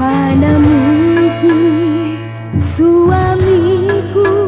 Mana mungkin suamiku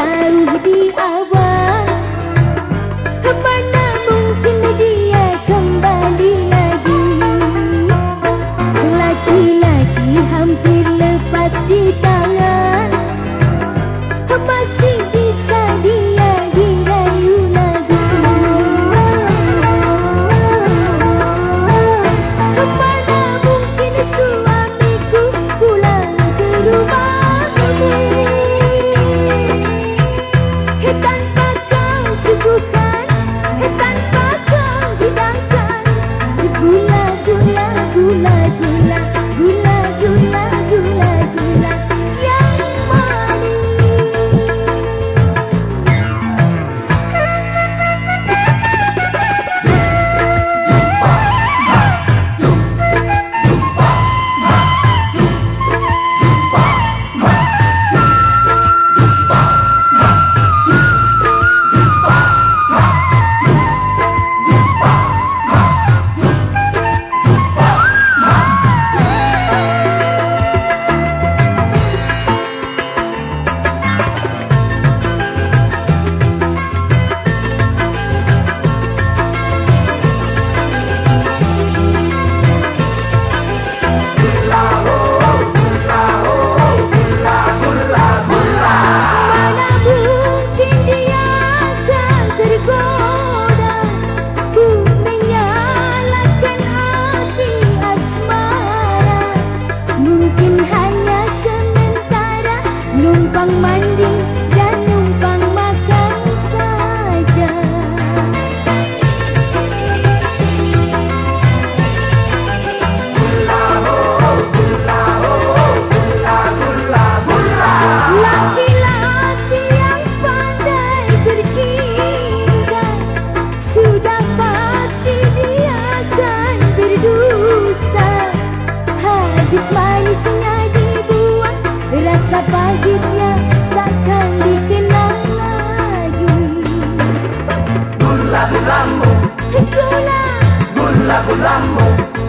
taruh di awal. Ke mana gula gulamu. Sekolah. Gula gulamu.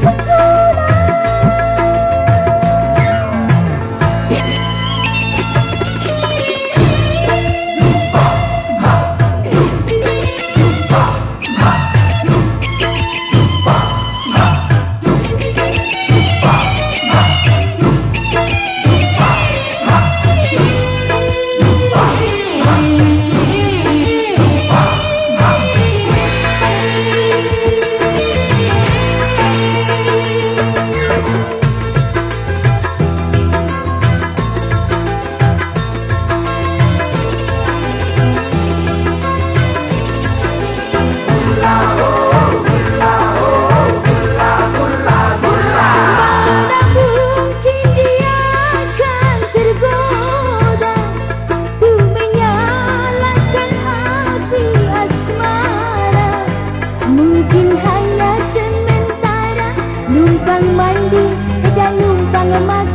Mungkin hanya sementara Numpang mandi dan numpang makan